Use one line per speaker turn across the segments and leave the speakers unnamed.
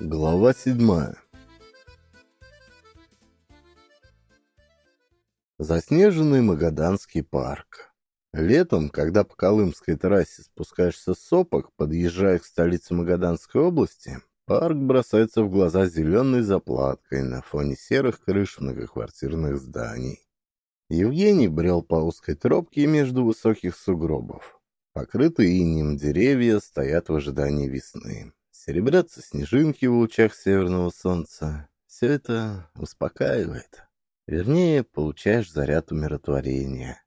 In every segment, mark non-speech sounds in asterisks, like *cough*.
Глава седьмая Заснеженный Магаданский парк. Летом, когда по Колымской трассе спускаешься с сопок, подъезжая к столице Магаданской области, парк бросается в глаза зеленой заплаткой на фоне серых крыш многоквартирных зданий. Евгений брел по узкой тропке между высоких сугробов. Покрытые инем деревья стоят в ожидании весны. Серебрятся снежинки в лучах северного солнца. Все это успокаивает. Вернее, получаешь заряд умиротворения.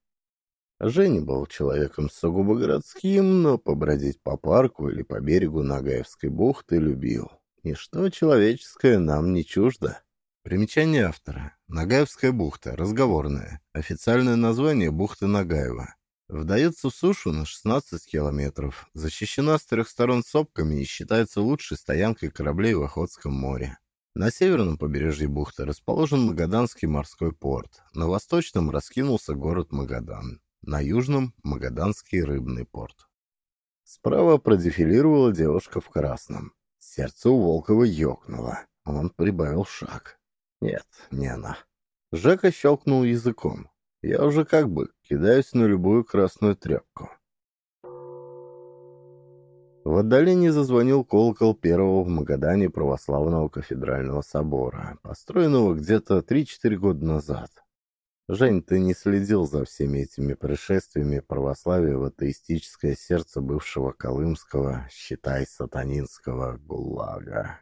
Женя был человеком сугубо городским, но побродить по парку или по берегу Нагаевской бухты любил. Ничто человеческое нам не чуждо. Примечание автора. Нагаевская бухта. Разговорная. Официальное название бухты Нагаева. Вдается в сушу на 16 километров, защищена с трех сторон сопками и считается лучшей стоянкой кораблей в Охотском море. На северном побережье бухты расположен Магаданский морской порт, на восточном раскинулся город Магадан, на южном – Магаданский рыбный порт. Справа продефилировала девушка в красном. Сердце у Волкова ёкнуло. Он прибавил шаг. Нет, не она. Жека щелкнул языком. Я уже как бы кидаюсь на любую красную тряпку. В отдалении зазвонил колокол первого в Магадане православного кафедрального собора, построенного где-то 3-4 года назад. Жень, ты не следил за всеми этими происшествиями православия в атеистическое сердце бывшего колымского, считай, сатанинского гулага.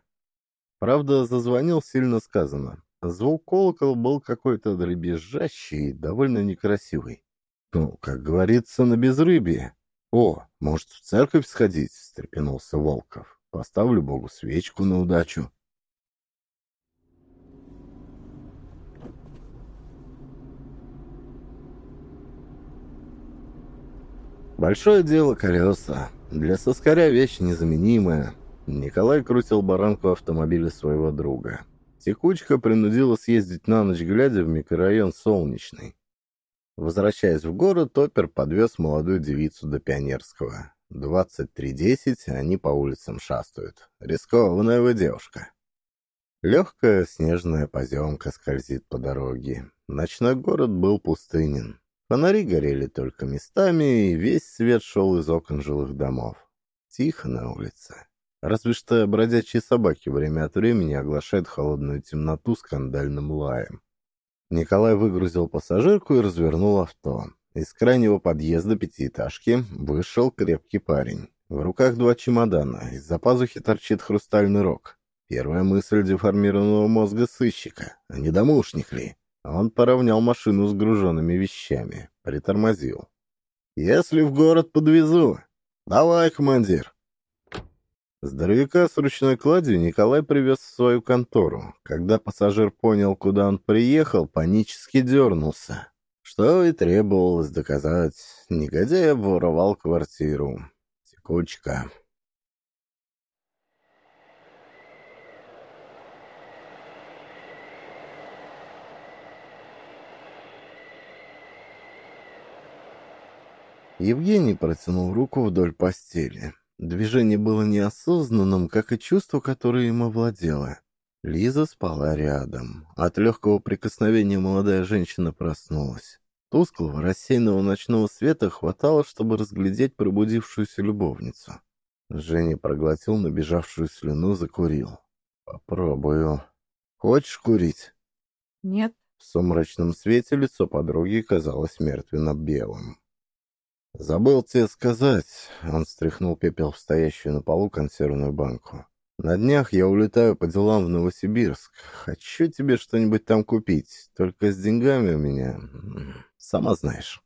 Правда, зазвонил сильно сказано. Звук колокола был какой-то дребезжащий и довольно некрасивый. Ну, как говорится, на безрыбье. О, может, в церковь сходить? — встрепенулся Волков. Поставлю Богу свечку на удачу. Большое дело колеса. Для соскаря вещь незаменимая. Николай крутил баранку автомобиля своего друга. Текучка принудила съездить на ночь глядя в микрорайон Солнечный. Возвращаясь в город, Топер подвез молодую девицу до Пионерского. 23.10 они по улицам шастают. Рискованная вы девушка. Легкая снежная поземка скользит по дороге. Ночной город был пустынен. Фонари горели только местами, и весь свет шел из окон жилых домов. Тихо на улице. Разве что бродячие собаки время от времени оглашают холодную темноту скандальным лаем. Николай выгрузил пассажирку и развернул авто. Из крайнего подъезда пятиэтажки вышел крепкий парень. В руках два чемодана, из-за пазухи торчит хрустальный рог. Первая мысль деформированного мозга сыщика. А не домушник ли? Он поравнял машину с груженными вещами. Притормозил. «Если в город подвезу...» «Давай, командир!» Здоровяка с ручной кладью Николай привез в свою контору. Когда пассажир понял, куда он приехал, панически дернулся. Что и требовалось доказать. Негодяй обворовал квартиру. Текучка. Евгений протянул руку вдоль постели. Движение было неосознанным, как и чувство, которое им овладело. Лиза спала рядом. От легкого прикосновения молодая женщина проснулась. Тусклого, рассеянного ночного света хватало, чтобы разглядеть пробудившуюся любовницу. Женя проглотил набежавшую слюну, закурил. «Попробую. Хочешь курить?»
«Нет».
В сумрачном свете лицо подруги казалось мертвенно-белым. «Забыл тебе сказать», — он стряхнул пепел в стоящую на полу консервную банку. «На днях я улетаю по делам в Новосибирск. Хочу тебе что-нибудь там купить. Только с деньгами у меня... Сама знаешь».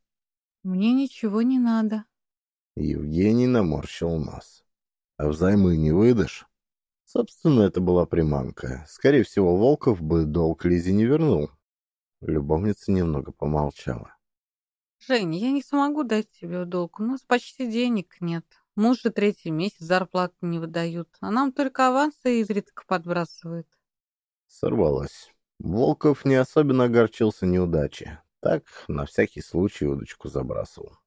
«Мне ничего не надо».
Евгений наморщил нос. «А взаймы не выдашь?» Собственно, это была приманка. Скорее всего, Волков бы долг Лизе не вернул. Любовница немного помолчала.
Жень, я не смогу дать тебе долг. У нас почти денег нет. Муж же третий месяц зарплаты не выдают, а нам только авансы изредка подбрасывают.
Сорвалась. Волков не особенно огорчился неудаче. Так, на всякий случай удочку забрасывал.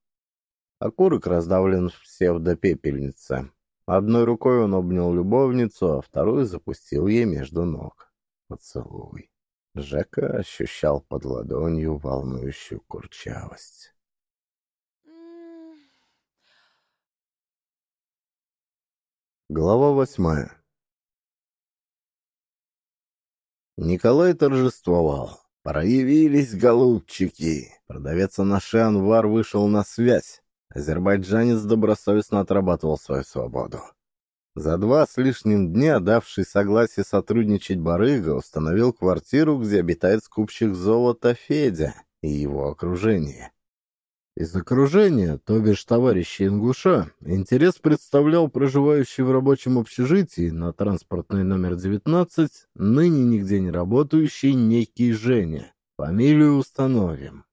Окурок раздавлен в псевдопепельнице. Одной рукой он обнял любовницу, а вторую запустил ей между ног. Поцелуй. Жека ощущал под ладонью волнующую курчавость. Глава восьмая Николай торжествовал. «Проявились, голубчики!» Продавец Анаши Анвар вышел на связь. Азербайджанец добросовестно отрабатывал свою свободу. За два с лишним дня, давший согласие сотрудничать барыга, установил квартиру, где обитает скупщик золота Федя и его окружение. Из окружения, то бишь товарища Ингуша, интерес представлял проживающий в рабочем общежитии на транспортный номер 19, ныне нигде не работающий некий Женя. Фамилию установим.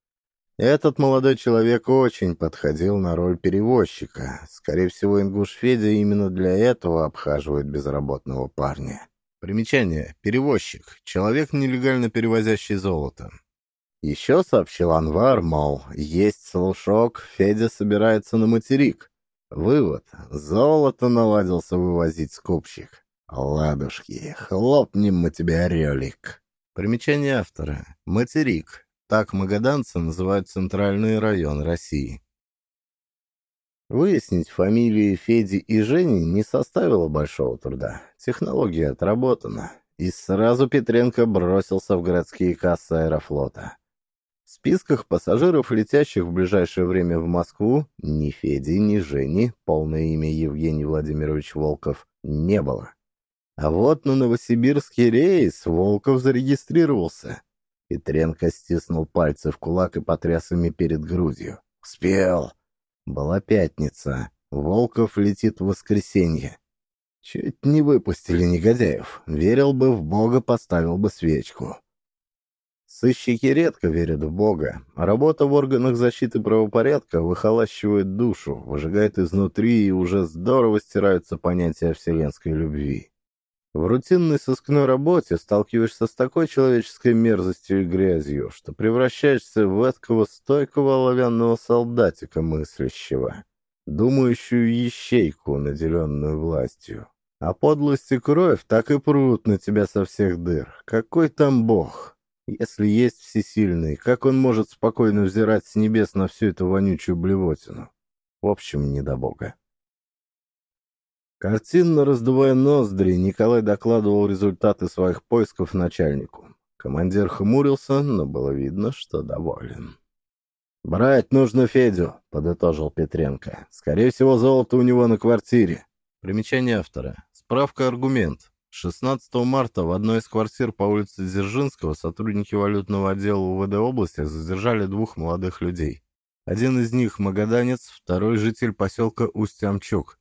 Этот молодой человек очень подходил на роль перевозчика. Скорее всего, Ингуш Федя именно для этого обхаживает безработного парня. Примечание. Перевозчик. Человек, нелегально перевозящий золото. Еще сообщил Анвар, мол, есть слушок, Федя собирается на материк. Вывод. Золото наладился вывозить скупщик. Ладушки, хлопнем мы тебе, орелик. Примечание автора. Материк. Так магаданцы называют центральный район России. Выяснить фамилии Феди и Жени не составило большого труда. Технология отработана. И сразу Петренко бросился в городские кассы аэрофлота. В списках пассажиров, летящих в ближайшее время в Москву, ни Феди, ни Жени, полное имя Евгений Владимирович Волков, не было. А вот на новосибирский рейс Волков зарегистрировался. Петренко стиснул пальцы в кулак и потряс ими перед грудью. «Успел!» Была пятница. Волков летит в воскресенье. Чуть не выпустили негодяев. Верил бы в Бога, поставил бы свечку. Сыщики редко верят в Бога. Работа в органах защиты правопорядка выхолащивает душу, выжигает изнутри и уже здорово стираются понятия вселенской любви. В рутинной сыскной работе сталкиваешься с такой человеческой мерзостью и грязью, что превращаешься в эткого стойкого оловянного солдатика мыслящего, думающую ящейку, наделенную властью. А подлость и кровь так и прут на тебя со всех дыр. Какой там бог? Если есть всесильный, как он может спокойно взирать с небес на всю эту вонючую блевотину? В общем, не до бога. Картинно раздувая ноздри, Николай докладывал результаты своих поисков начальнику. Командир хмурился, но было видно, что доволен. «Брать нужно Федю», — подытожил Петренко. «Скорее всего, золото у него на квартире». Примечание автора. Справка-аргумент. 16 марта в одной из квартир по улице Дзержинского сотрудники валютного отдела УВД области задержали двух молодых людей. Один из них – магаданец, второй – житель поселка Усть-Амчук.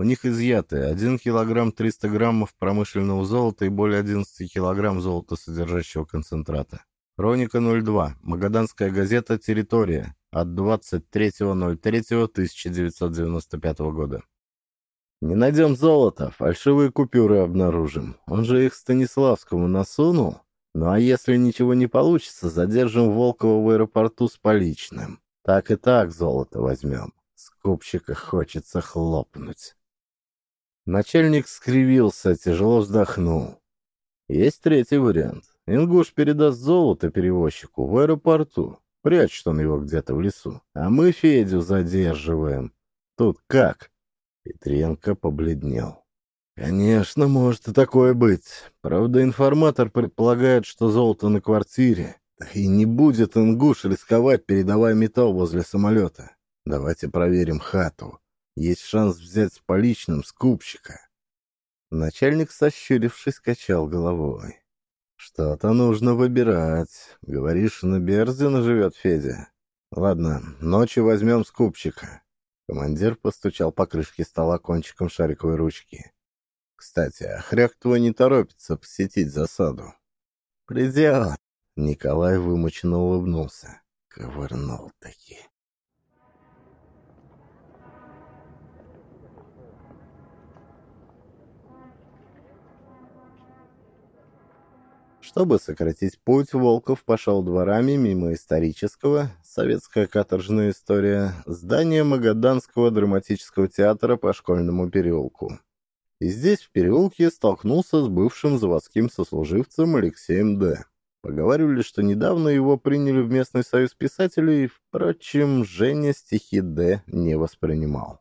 У них изъяты 1 килограмм 300 граммов промышленного золота и более 11 килограмм золота содержащего концентрата. Хроника 02. Магаданская газета «Территория» от 23.03.1995 года. Не найдем золото, фальшивые купюры обнаружим. Он же их Станиславскому насунул. Ну а если ничего не получится, задержим Волкова в аэропорту с поличным. Так и так золото возьмем. Скупщика хочется хлопнуть. Начальник скривился, тяжело вздохнул. Есть третий вариант. Ингуш передаст золото перевозчику в аэропорту. Прячет он его где-то в лесу. А мы Федю задерживаем. Тут как? Петренко побледнел. «Конечно, может и такое быть. Правда, информатор предполагает, что золото на квартире. И не будет ингуш рисковать, передавая металл возле самолета. Давайте проверим хату. Есть шанс взять с поличным скупщика». Начальник, сощурившись, качал головой. «Что-то нужно выбирать. Говоришь, на Берзина живет Федя? Ладно, ночью возьмем скупщика. Командир постучал по крышке стола кончиком шариковой ручки. «Кстати, а хряк твой не торопится посетить засаду». «Придет!» — Николай вымученно улыбнулся. Ковырнул-таки. Чтобы сократить путь, Волков пошел дворами мимо исторического, советская каторжная история, здания Магаданского драматического театра по школьному переулку. И здесь, в переулке, столкнулся с бывшим заводским сослуживцем Алексеем Д. Поговаривали, что недавно его приняли в местный союз писателей, впрочем, Женя стихи Д не воспринимал.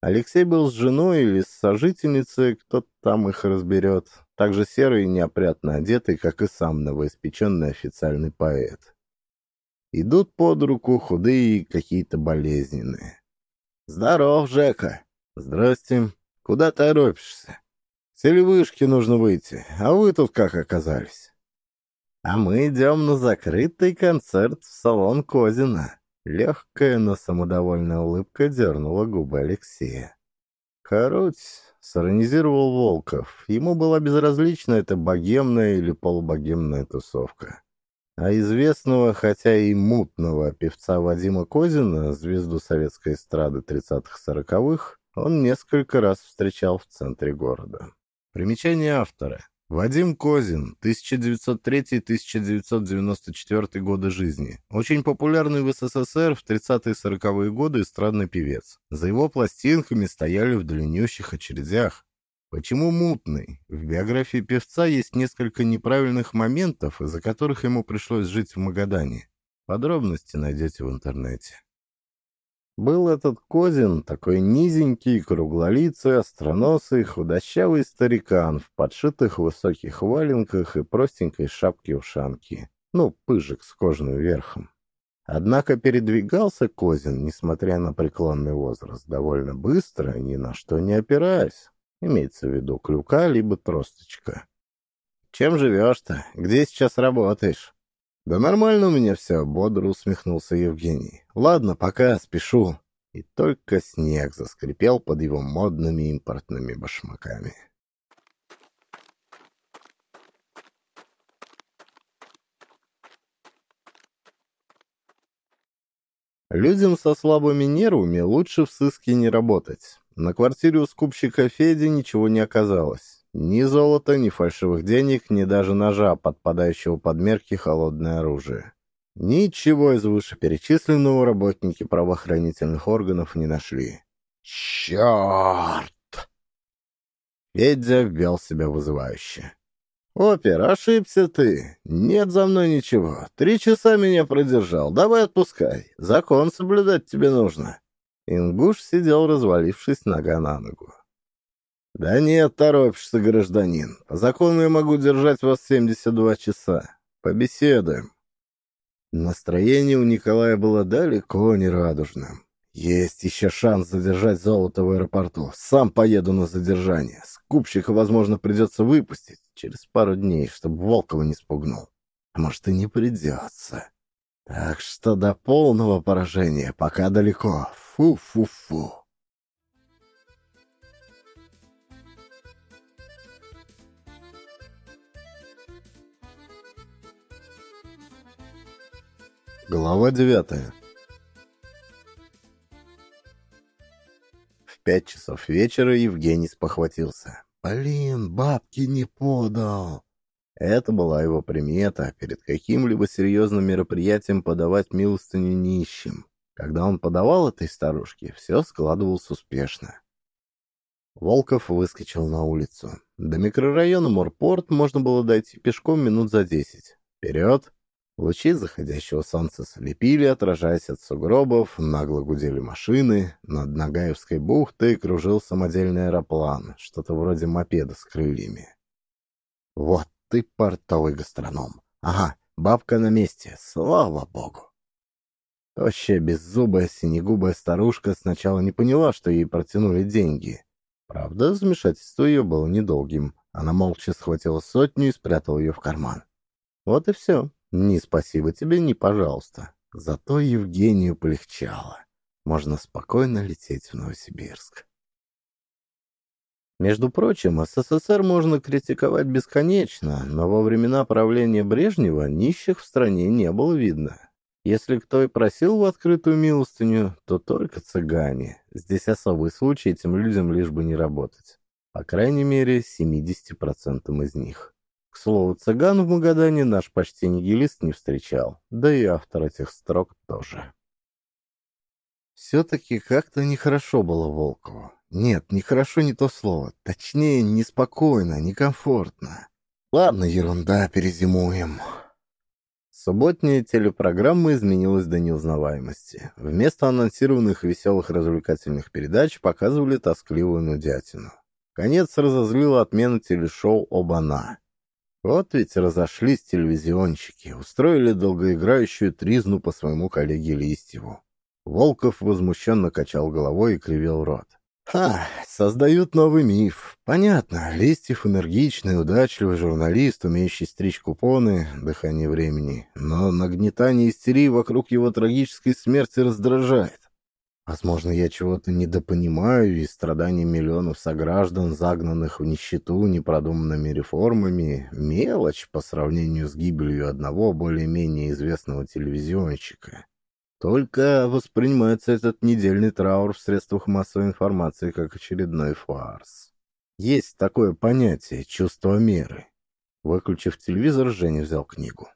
Алексей был с женой или с сожительницей, кто там их разберет, также серый и неопрятно одетый, как и сам новоиспеченный официальный поэт. Идут под руку худые какие-то болезненные. «Здоров, Жека!» «Здрасте!» Куда торопишься? С нужно выйти, а вы тут как оказались? А мы идем на закрытый концерт в салон Козина. Легкая, но самодовольная улыбка дернула губы Алексея. Короче, сиронизировал Волков. Ему была безразлична эта богемная или полубогемная тусовка. А известного, хотя и мутного певца Вадима Козина, звезду советской эстрады 30-40-х, он несколько раз встречал в центре города. Примечание автора. Вадим Козин, 1903-1994 годы жизни. Очень популярный в СССР в 30-40-е годы эстрадный певец. За его пластинками стояли в длиннющих очередях. Почему мутный? В биографии певца есть несколько неправильных моментов, из-за которых ему пришлось жить в Магадане. Подробности найдете в интернете. Был этот Козин, такой низенький, круглолицый, остроносый, худощавый старикан в подшитых высоких валенках и простенькой шапке-ушанки. Ну, пыжик с кожаным верхом. Однако передвигался Козин, несмотря на преклонный возраст, довольно быстро, ни на что не опираясь. Имеется в виду клюка либо тросточка. «Чем живешь-то? Где сейчас работаешь?» «Да нормально у меня все», — бодро усмехнулся Евгений. «Ладно, пока, спешу». И только снег заскрипел под его модными импортными башмаками. Людям со слабыми нервами лучше в сыске не работать. На квартире у скупщика Феди ничего не оказалось. Ни золота, ни фальшивых денег, ни даже ножа, подпадающего под мерки холодное оружие. Ничего из вышеперечисленного работники правоохранительных органов не нашли. «Черт!» Федя ввел себя вызывающе. «Опер, ошибся ты. Нет за мной ничего. Три часа меня продержал. Давай отпускай. Закон соблюдать тебе нужно». Ингуш сидел, развалившись нога на ногу. «Да нет, торопишься, гражданин. По закону я могу держать вас 72 часа. Побеседуем». Настроение у Николая было далеко не радужным. Есть еще шанс задержать золото в аэропорту. Сам поеду на задержание. Скупщика, возможно, придется выпустить через пару дней, чтобы Волкова не спугнул. А может, и не придется. Так что до полного поражения пока далеко. Фу-фу-фу. Глава девятая В пять часов вечера Евгений спохватился. «Блин, бабки не подал!» Это была его примета перед каким-либо серьезным мероприятием подавать милостыню нищим. Когда он подавал этой старушке, все складывалось успешно. Волков выскочил на улицу. До микрорайона Морпорт можно было дойти пешком минут за десять. Вперед! Лучи заходящего солнца слепили, отражаясь от сугробов, нагло гудели машины. Над Нагаевской бухтой кружил самодельный аэроплан, что-то вроде мопеда с крыльями. «Вот ты портовый гастроном! Ага, бабка на месте, слава богу!» Тощая, беззубая, синегубая старушка сначала не поняла, что ей протянули деньги. Правда, замешательство ее было недолгим. Она молча схватила сотню и спрятала ее в карман. Вот и все. Ни спасибо тебе, ни пожалуйста. Зато Евгению полегчало. Можно спокойно лететь в Новосибирск. Между прочим, СССР можно критиковать бесконечно, но во времена правления Брежнева нищих в стране не было видно. Если кто и просил в открытую милостыню, то только цыгане. Здесь особый случай этим людям лишь бы не работать. По крайней мере, 70% из них. К слову, цыган в Магадане наш почти нигилист не встречал, да и автор этих строк тоже. Все-таки как-то нехорошо было Волкову. Нет, нехорошо не то слово. Точнее, неспокойно, некомфортно. Ладно, ерунда, перезимуем. Субботняя телепрограмма изменилась до неузнаваемости. Вместо анонсированных веселых развлекательных передач показывали тоскливую нудятину. Конец разозлила отмена телешоу «Обана». Вот ведь разошлись телевизионщики, устроили долгоиграющую тризну по своему коллеге Листьеву. Волков возмущенно качал головой и кривил рот. «Ха, создают новый миф. Понятно, Листьев энергичный, удачливый журналист, умеющий стричь купоны, дыхание времени. Но нагнетание истерии вокруг его трагической смерти раздражает. Возможно, я чего-то недопонимаю, и страдания миллионов сограждан, загнанных в нищету непродуманными реформами, мелочь по сравнению с гибелью одного более-менее известного телевизионщика. Только воспринимается этот недельный траур в средствах массовой информации как очередной фарс. Есть такое понятие «чувство меры». Выключив телевизор, Женя взял книгу.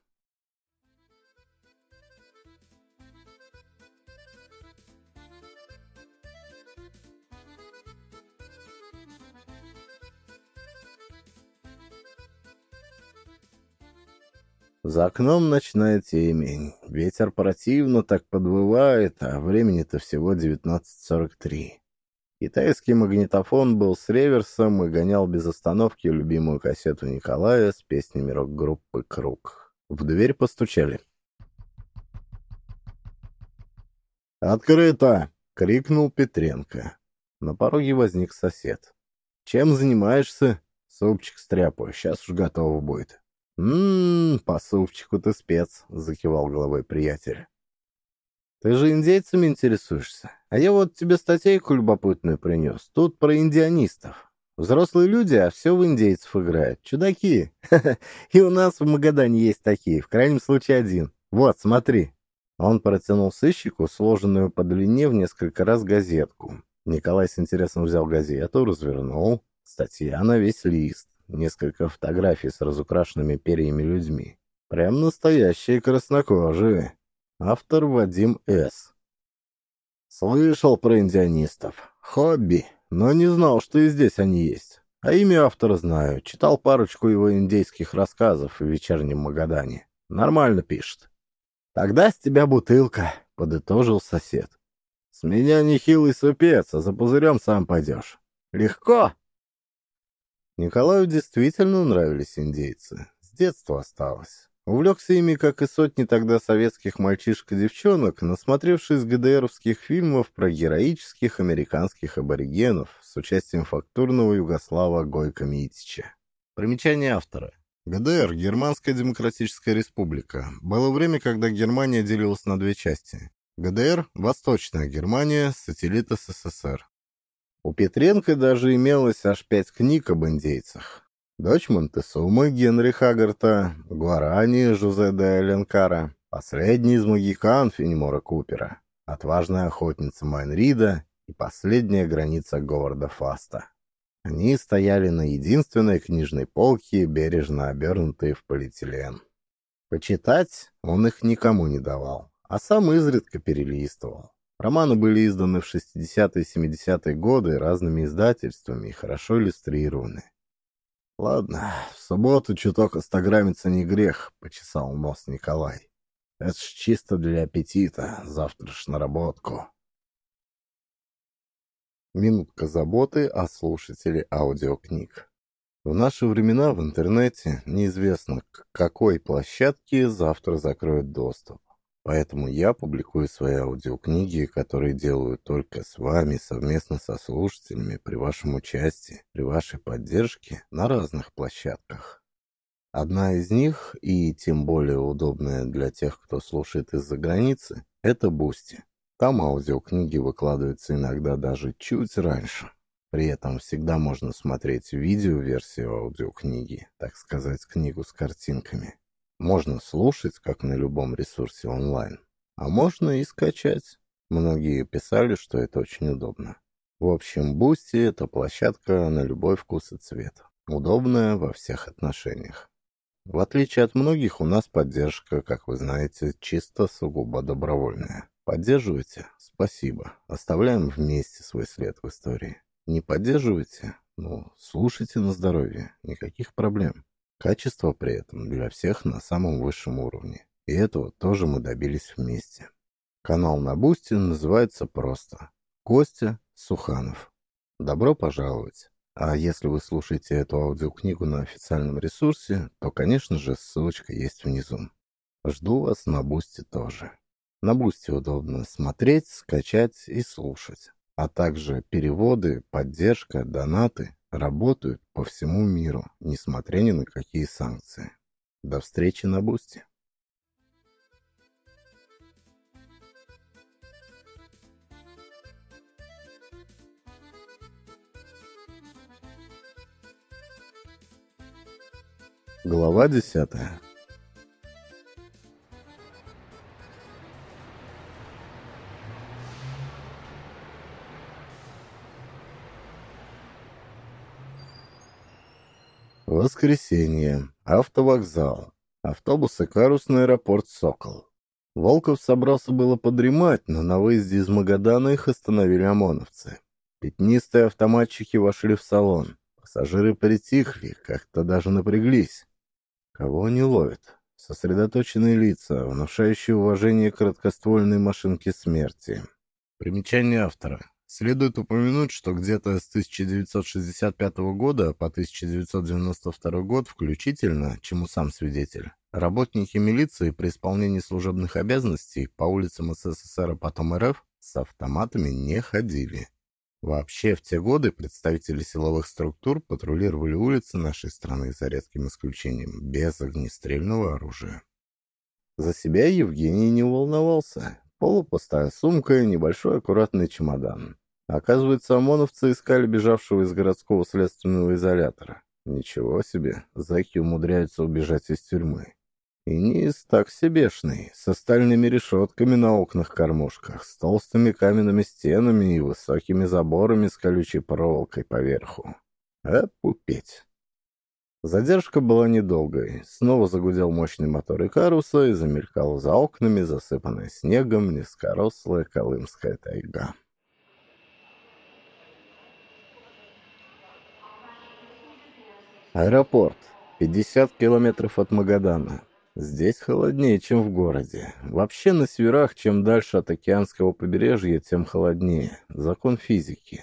За окном ночная темень. Ветер противно так подвывает, а времени-то всего 19.43. Китайский магнитофон был с реверсом и гонял без остановки любимую кассету Николая с песнями рок-группы «Круг». В дверь постучали. «Открыто!» — крикнул Петренко. На пороге возник сосед. «Чем занимаешься?» «Супчик стряпаю, сейчас уж готово будет». «Ммм, по супчику ты спец», — закивал головой приятель. «Ты же индейцами интересуешься, а я вот тебе статейку любопытную принес. Тут про индианистов. Взрослые люди, а все в индейцев играют. Чудаки. *laughs* И у нас в Магадане есть такие, в крайнем случае один. Вот, смотри». Он протянул сыщику сложенную по длине в несколько раз газетку. Николай с интересом взял газету, развернул. Статья на весь лист несколько фотографий с разукрашенными перьями людьми. Прям настоящие краснокожие. Автор Вадим С. Слышал про индианистов. Хобби, но не знал, что и здесь они есть. А имя автора знаю. Читал парочку его индейских рассказов в вечернем Магадане. Нормально пишет. Тогда с тебя бутылка, подытожил сосед. С меня нехилый супец, а за пузырем сам пойдешь. Легко, Николаю действительно нравились индейцы. С детства осталось. Увлекся ими, как и сотни тогда советских мальчишек и девчонок, насмотревшись ГДРовских фильмов про героических американских аборигенов с участием фактурного югослава Гойко Митича. Примечание автора. ГДР – Германская Демократическая Республика. Было время, когда Германия делилась на две части. ГДР – Восточная Германия, сателлит СССР. У Петренко даже имелось аж пять книг об индейцах. «Дочь Монтесумы» Генри Хаггарта, «Гуарани» Жозе де Эленкара, «Последний из магикан» Фенемора Купера, «Отважная охотница Майнрида» и «Последняя граница Говарда Фаста». Они стояли на единственной книжной полке, бережно обернутые в полиэтилен. Почитать он их никому не давал, а сам изредка перелистывал. Романы были изданы в 60-е и 70-е годы разными издательствами и хорошо иллюстрированы. «Ладно, в субботу чуток остаграмиться не грех», — почесал нос Николай. «Это ж чисто для аппетита, завтра ж наработку». Минутка заботы о слушателе аудиокниг. В наши времена в интернете неизвестно, к какой площадке завтра закроют доступ. Поэтому я публикую свои аудиокниги, которые делаю только с вами, совместно со слушателями, при вашем участии, при вашей поддержке на разных площадках. Одна из них, и тем более удобная для тех, кто слушает из-за границы, это Boosty. Там аудиокниги выкладываются иногда даже чуть раньше. При этом всегда можно смотреть видео-версию аудиокниги, так сказать, книгу с картинками. Можно слушать, как на любом ресурсе онлайн, а можно и скачать. Многие писали, что это очень удобно. В общем, Boosty — это площадка на любой вкус и цвет. Удобная во всех отношениях. В отличие от многих, у нас поддержка, как вы знаете, чисто сугубо добровольная. Поддерживаете? Спасибо. Оставляем вместе свой след в истории. Не поддерживаете? Ну, слушайте на здоровье. Никаких проблем. Качество при этом для всех на самом высшем уровне. И этого тоже мы добились вместе. Канал на Boosty называется просто «Костя Суханов». Добро пожаловать! А если вы слушаете эту аудиокнигу на официальном ресурсе, то, конечно же, ссылочка есть внизу. Жду вас на Boosty тоже. На Boosty удобно смотреть, скачать и слушать. А также переводы, поддержка, донаты работают по всему миру, несмотря ни на какие санкции. До встречи на Boosty. Глава десятая Воскресенье. Автовокзал. Автобус Икарус на аэропорт «Сокол». Волков собрался было подремать, но на выезде из Магадана их остановили ОМОНовцы. Пятнистые автоматчики вошли в салон. Пассажиры притихли, как-то даже напряглись. Кого они ловят? Сосредоточенные лица, внушающие уважение короткоствольной машинки смерти. Примечание автора. Следует упомянуть, что где-то с 1965 года по 1992 год включительно, чему сам свидетель, работники милиции при исполнении служебных обязанностей по улицам СССР, а потом РФ, с автоматами не ходили. Вообще, в те годы представители силовых структур патрулировали улицы нашей страны, за редким исключением, без огнестрельного оружия. За себя Евгений не волновался. Полупустая сумка и небольшой аккуратный чемодан. Оказывается, ОМОНовцы искали бежавшего из городского следственного изолятора. Ничего себе, зэки умудряются убежать из тюрьмы. И не из так себешный, с остальными решетками на окнах-кормушках, с толстыми каменными стенами и высокими заборами с колючей проволокой поверху. А пупеть. Задержка была недолгой. Снова загудел мощный мотор Икаруса и замелькала за окнами, засыпанная снегом, низкорослая колымская тайга. Аэропорт. 50 километров от Магадана. Здесь холоднее, чем в городе. Вообще на северах, чем дальше от океанского побережья, тем холоднее. Закон физики.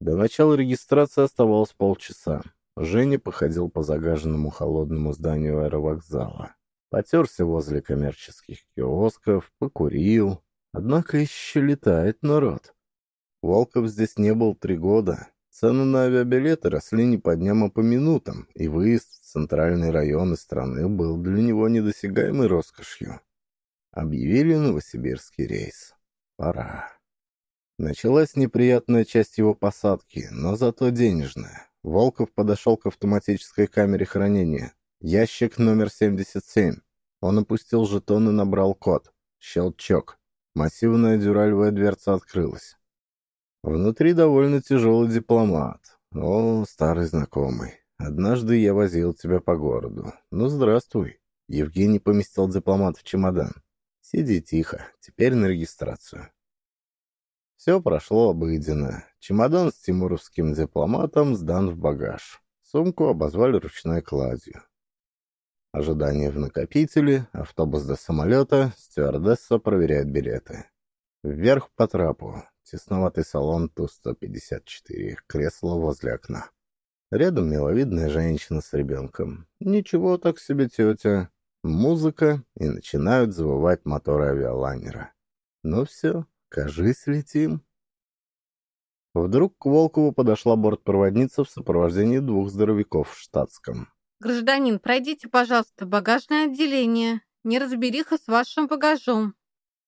До начала регистрации оставалось полчаса. Женя походил по загаженному холодному зданию аэровокзала. Потерся возле коммерческих киосков, покурил. Однако еще летает народ. Волков здесь не был три года. Цены на авиабилеты росли не по дням, а по минутам, и выезд в центральные районы страны был для него недосягаемой роскошью. Объявили новосибирский рейс. Пора. Началась неприятная часть его посадки, но зато денежная. Волков подошел к автоматической камере хранения. Ящик номер 77. Он опустил жетон и набрал код. Щелчок. Массивная дюралевая дверца открылась. Внутри довольно тяжелый дипломат. О, старый знакомый. Однажды я возил тебя по городу. Ну, здравствуй. Евгений поместил дипломат в чемодан. Сиди тихо. Теперь на регистрацию. Все прошло обыденно. Чемодан с тимуровским дипломатом сдан в багаж. Сумку обозвали ручной кладью. Ожидание в накопителе, автобус до самолета, стюардесса проверяет билеты. Вверх по трапу. Тесноватый салон Ту-154, кресло возле окна. Рядом миловидная женщина с ребенком. Ничего так себе тетя. Музыка, и начинают завывать моторы авиалайнера. Ну все, кажись, летим. Вдруг к Волкову подошла бортпроводница в сопровождении двух здоровяков в штатском.
«Гражданин, пройдите, пожалуйста, багажное отделение. Не разбериха с вашим багажом».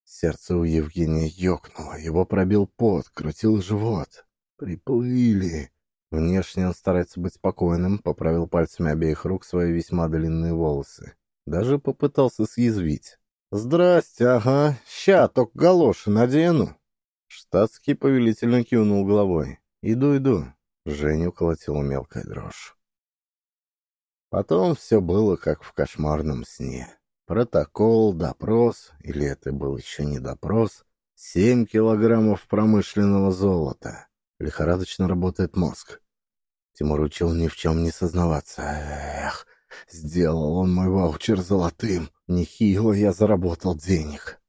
Сердце у Евгения ёкнуло, его пробил пот, крутил живот. Приплыли. Внешне он старается быть спокойным, поправил пальцами обеих рук свои весьма длинные волосы. Даже попытался съязвить. «Здрасте, ага, ща, только галоши надену». Штатский повелительно кивнул головой. «Иду, иду». Женю колотила мелкая дрожь. Потом все было как в кошмарном сне. Протокол, допрос, или это был еще не допрос, семь килограммов промышленного золота. Лихорадочно работает мозг. Тимур учил ни в чем не сознаваться. Эх, сделал он мой ваучер золотым. Нехило я заработал денег.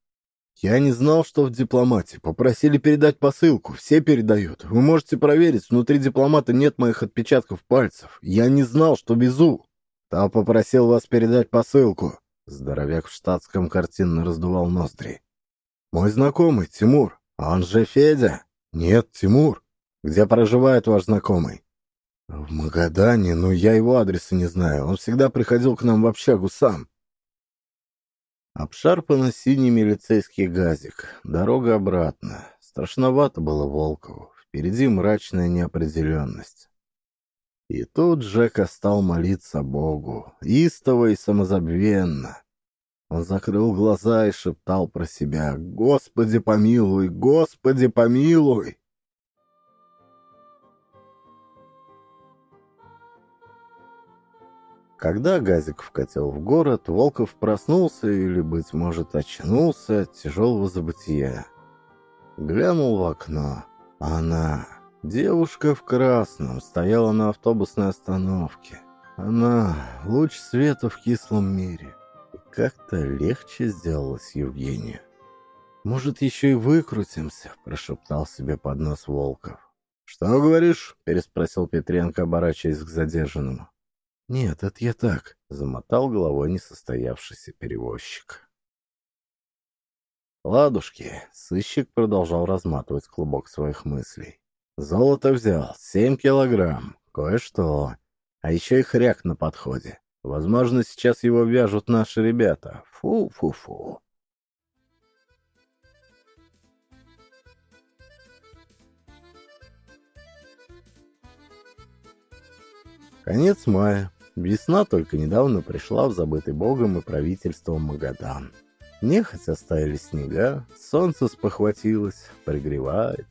Я не знал, что в дипломате. Попросили передать посылку. Все передают. Вы можете проверить, внутри дипломата нет моих отпечатков пальцев. Я не знал, что везу. Кто попросил вас передать посылку? Здоровяк в штатском картинно раздувал ноздри. Мой знакомый, Тимур. Он же Федя. Нет, Тимур. Где проживает ваш знакомый? В Магадане, но я его адреса не знаю. Он всегда приходил к нам в общагу сам. Обшарпано синий милицейский газик. Дорога обратно. Страшновато было Волкову. Впереди мрачная неопределенность. И тут Джека стал молиться Богу, истово и самозабвенно. Он закрыл глаза и шептал про себя «Господи помилуй! Господи помилуй!» Когда Газик вкатил в город, Волков проснулся или, быть может, очнулся от тяжелого забытия. Глянул в окно. Она, девушка в красном, стояла на автобусной остановке. Она — луч света в кислом мире. И как-то легче сделалось Евгению. «Может, еще и выкрутимся?» — прошептал себе под нос Волков. «Что говоришь?» — переспросил Петренко, оборачиваясь к задержанному. «Нет, это я так», — замотал головой несостоявшийся перевозчик. «Ладушки», — сыщик продолжал разматывать клубок своих мыслей. «Золото взял, семь килограмм, кое-что. А еще и хряк на подходе. Возможно, сейчас его вяжут наши ребята. Фу-фу-фу». Конец мая. Весна только недавно пришла в забытый богом и правительством Магадан. Нехотя стаяли снега, солнце спохватилось, пригревает.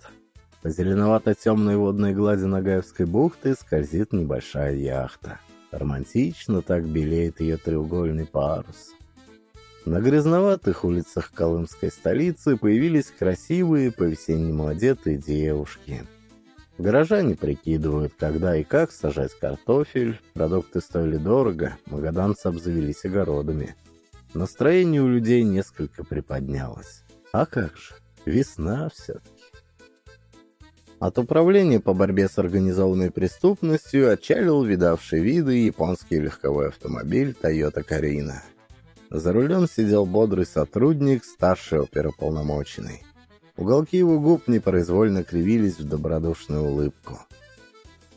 По зеленовато-темной водной глади Нагаевской бухты скользит небольшая яхта. Романтично так белеет ее треугольный парус. На грязноватых улицах колымской столицы появились красивые по-весеннему одетые девушки – Горожане прикидывают, когда и как сажать картофель, продукты стоили дорого, магаданцы обзавелись огородами. Настроение у людей несколько приподнялось. А как же, весна все-таки. От управления по борьбе с организованной преступностью отчалил видавший виды японский легковой автомобиль Toyota Carina. За рулем сидел бодрый сотрудник, старший оперуполномоченный. Уголки его губ непроизвольно кривились в добродушную улыбку.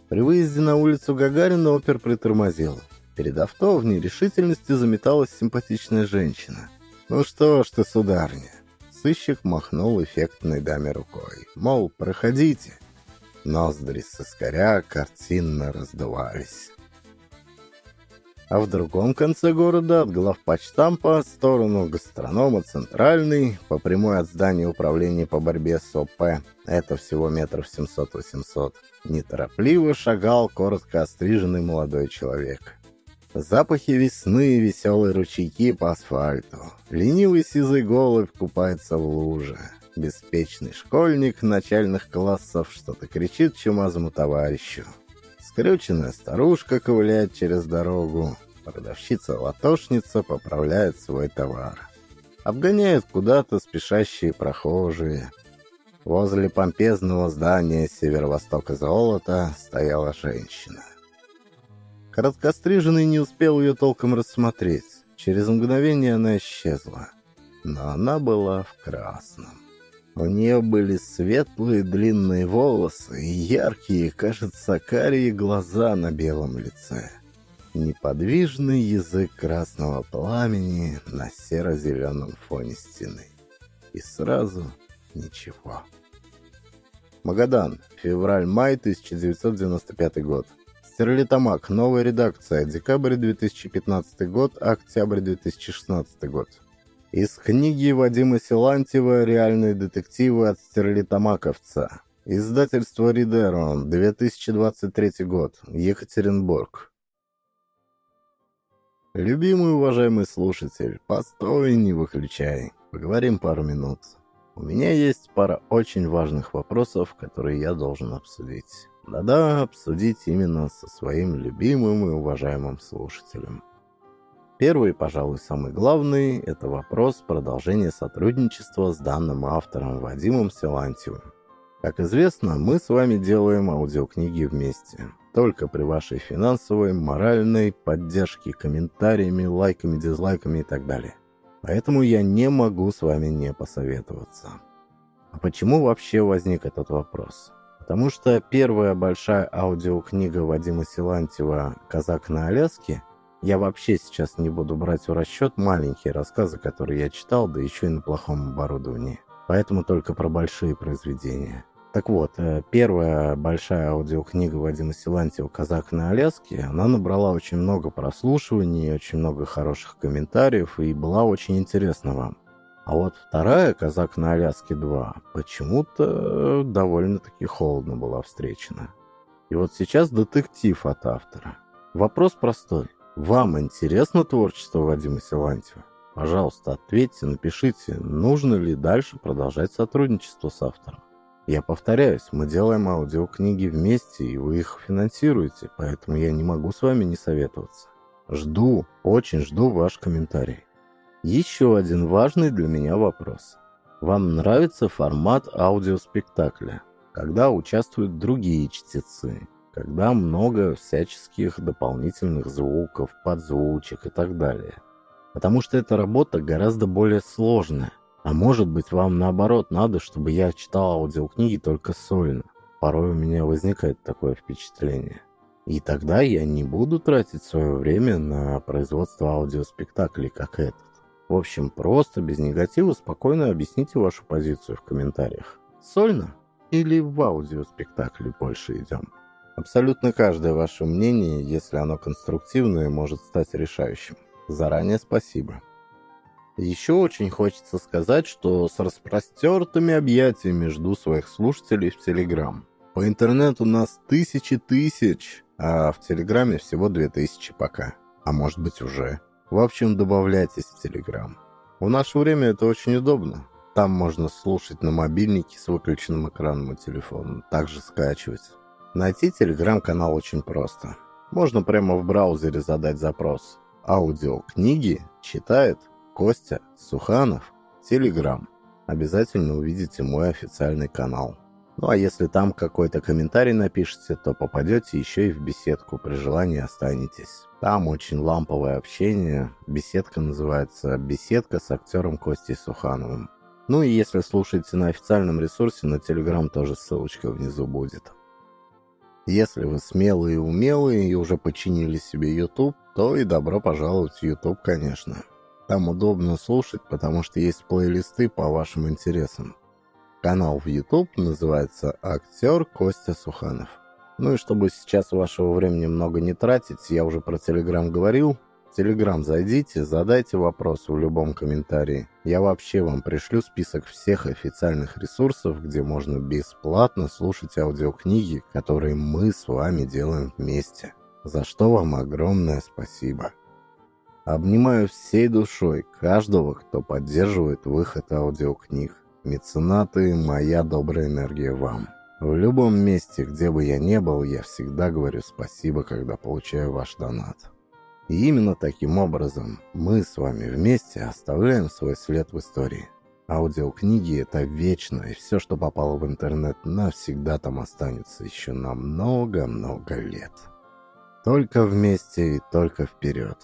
При выезде на улицу Гагарина опер притормозил. Перед авто в нерешительности заметалась симпатичная женщина. «Ну что ж ты, сударня?» Сыщик махнул эффектной даме рукой. Мол, проходите. Ноздри соскоря картинно раздувались. А в другом конце города, от главпочтампа, в сторону гастронома Центральный, по прямой от здания управления по борьбе с ОП, это всего метров 700-800, неторопливо шагал коротко остриженный молодой человек. Запахи весны и веселые ручейки по асфальту. Ленивый сизый голубь купается в луже. Беспечный школьник начальных классов что-то кричит чумазому товарищу. Скрюченная старушка ковыляет через дорогу. Продавщица-латошница поправляет свой товар. Обгоняют куда-то спешащие прохожие. Возле помпезного здания северо-востока золота стояла женщина. Короткостриженный не успел ее толком рассмотреть. Через мгновение она исчезла. Но она была в красном. У нее были светлые длинные волосы и яркие, кажется, карие глаза на белом лице. Неподвижный язык красного пламени на серо-зеленом фоне стены. И сразу ничего. Магадан. Февраль-май 1995 год. Стерлитамак. Новая редакция. Декабрь 2015 год. Октябрь 2016 год. Из книги Вадима Силантьева «Реальные детективы от Стерлитамаковца». Издательство «Ридеро», 2023 год, Екатеринбург. Любимый уважаемый слушатель, постой, не выключай. Поговорим пару минут. У меня есть пара очень важных вопросов, которые я должен обсудить. Да-да, обсудить именно со своим любимым и уважаемым слушателем. Первый, пожалуй, самый главный – это вопрос продолжения сотрудничества с данным автором Вадимом Силантьевым. Как известно, мы с вами делаем аудиокниги вместе. Только при вашей финансовой, моральной поддержке, комментариями, лайками, дизлайками и так далее. Поэтому я не могу с вами не посоветоваться. А почему вообще возник этот вопрос? Потому что первая большая аудиокнига Вадима Силантьева «Казак на Аляске» я вообще сейчас не буду брать в расчет маленькие рассказы, которые я читал, да еще и на плохом оборудовании. Поэтому только про большие произведения. Так вот, э, первая большая аудиокнига Вадима Силантьева «Казак на Аляске», она набрала очень много прослушиваний, очень много хороших комментариев и была очень интересна вам. А вот вторая «Казак на Аляске 2» почему-то довольно-таки холодно была встречена. И вот сейчас детектив от автора. Вопрос простой. Вам интересно творчество Вадима Силантьева? Пожалуйста, ответьте, напишите, нужно ли дальше продолжать сотрудничество с автором. Я повторяюсь, мы делаем аудиокниги вместе, и вы их финансируете, поэтому я не могу с вами не советоваться. Жду, очень жду ваш комментарий. Еще один важный для меня вопрос. Вам нравится формат аудиоспектакля, когда участвуют другие чтецы, когда много всяческих дополнительных звуков, подзвучек и так далее? Потому что эта работа гораздо более сложная – а может быть, вам наоборот надо, чтобы я читал аудиокниги только сольно. Порой у меня возникает такое впечатление. И тогда я не буду тратить свое время на производство аудиоспектаклей, как этот. В общем, просто без негатива спокойно объясните вашу позицию в комментариях. Сольно или в аудиоспектакле больше идем? Абсолютно каждое ваше мнение, если оно конструктивное, может стать решающим. Заранее спасибо. Еще очень хочется сказать, что с распростертыми объятиями жду своих слушателей в Телеграм. По интернету нас тысячи тысяч, а в Телеграме всего две тысячи пока. А может быть уже. В общем, добавляйтесь в Телеграм. В наше время это очень удобно. Там можно слушать на мобильнике с выключенным экраном у телефона, также скачивать. Найти телеграм-канал очень просто. Можно прямо в браузере задать запрос. Аудиокниги читает Костя Суханов, Телеграм. Обязательно увидите мой официальный канал. Ну а если там какой-то комментарий напишите, то попадете еще и в беседку, при желании останетесь. Там очень ламповое общение, беседка называется «Беседка с актером Костей Сухановым». Ну и если слушаете на официальном ресурсе, на Телеграм тоже ссылочка внизу будет. Если вы смелые и умелые и уже починили себе YouTube, то и добро пожаловать в YouTube, конечно. Там удобно слушать, потому что есть плейлисты по вашим интересам. Канал в YouTube называется «Актер Костя Суханов». Ну и чтобы сейчас вашего времени много не тратить, я уже про Телеграм говорил. Телеграм зайдите, задайте вопрос в любом комментарии. Я вообще вам пришлю список всех официальных ресурсов, где можно бесплатно слушать аудиокниги, которые мы с вами делаем вместе. За что вам огромное спасибо. Обнимаю всей душой каждого, кто поддерживает выход аудиокниг. Меценаты, моя добрая энергия вам. В любом месте, где бы я ни был, я всегда говорю спасибо, когда получаю ваш донат. И именно таким образом мы с вами вместе оставляем свой след в истории. Аудиокниги — это вечно, и все, что попало в интернет, навсегда там останется еще на много-много лет. Только вместе и только вперед.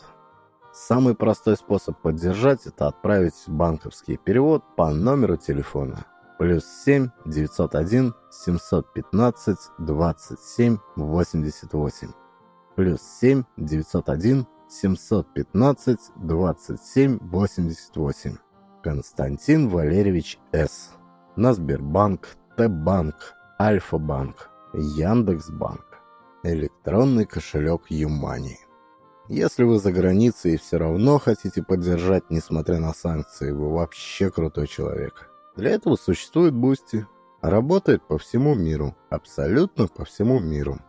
Самый простой способ поддержать – это отправить банковский перевод по номеру телефона. Плюс 7 901 715 27 88. Плюс 7 901 715 27 88. Константин Валерьевич С. На Сбербанк, Т-банк, Альфа-банк, Яндекс.банк. Электронный кошелек ЮMoney. Если вы за границей и все равно хотите поддержать, несмотря на санкции, вы вообще крутой человек. Для этого существует Boosty. Работает по всему миру. Абсолютно по всему миру.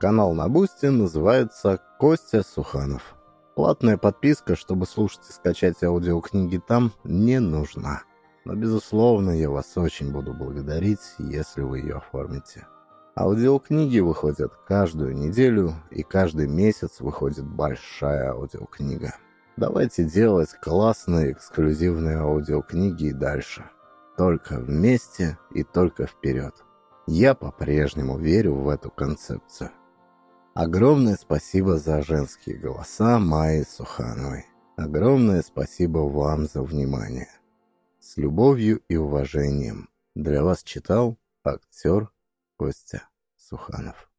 Канал на Boosty называется Костя Суханов. Платная подписка, чтобы слушать и скачать аудиокниги там, не нужна. Но, безусловно, я вас очень буду благодарить, если вы ее оформите. Аудиокниги выходят каждую неделю, и каждый месяц выходит большая аудиокнига. Давайте делать классные эксклюзивные аудиокниги и дальше. Только вместе и только вперед. Я по-прежнему верю в эту концепцию. Огромное спасибо за женские голоса Майи Сухановой. Огромное спасибо вам за внимание. С любовью и уважением. Для вас читал актер Костя Суханов.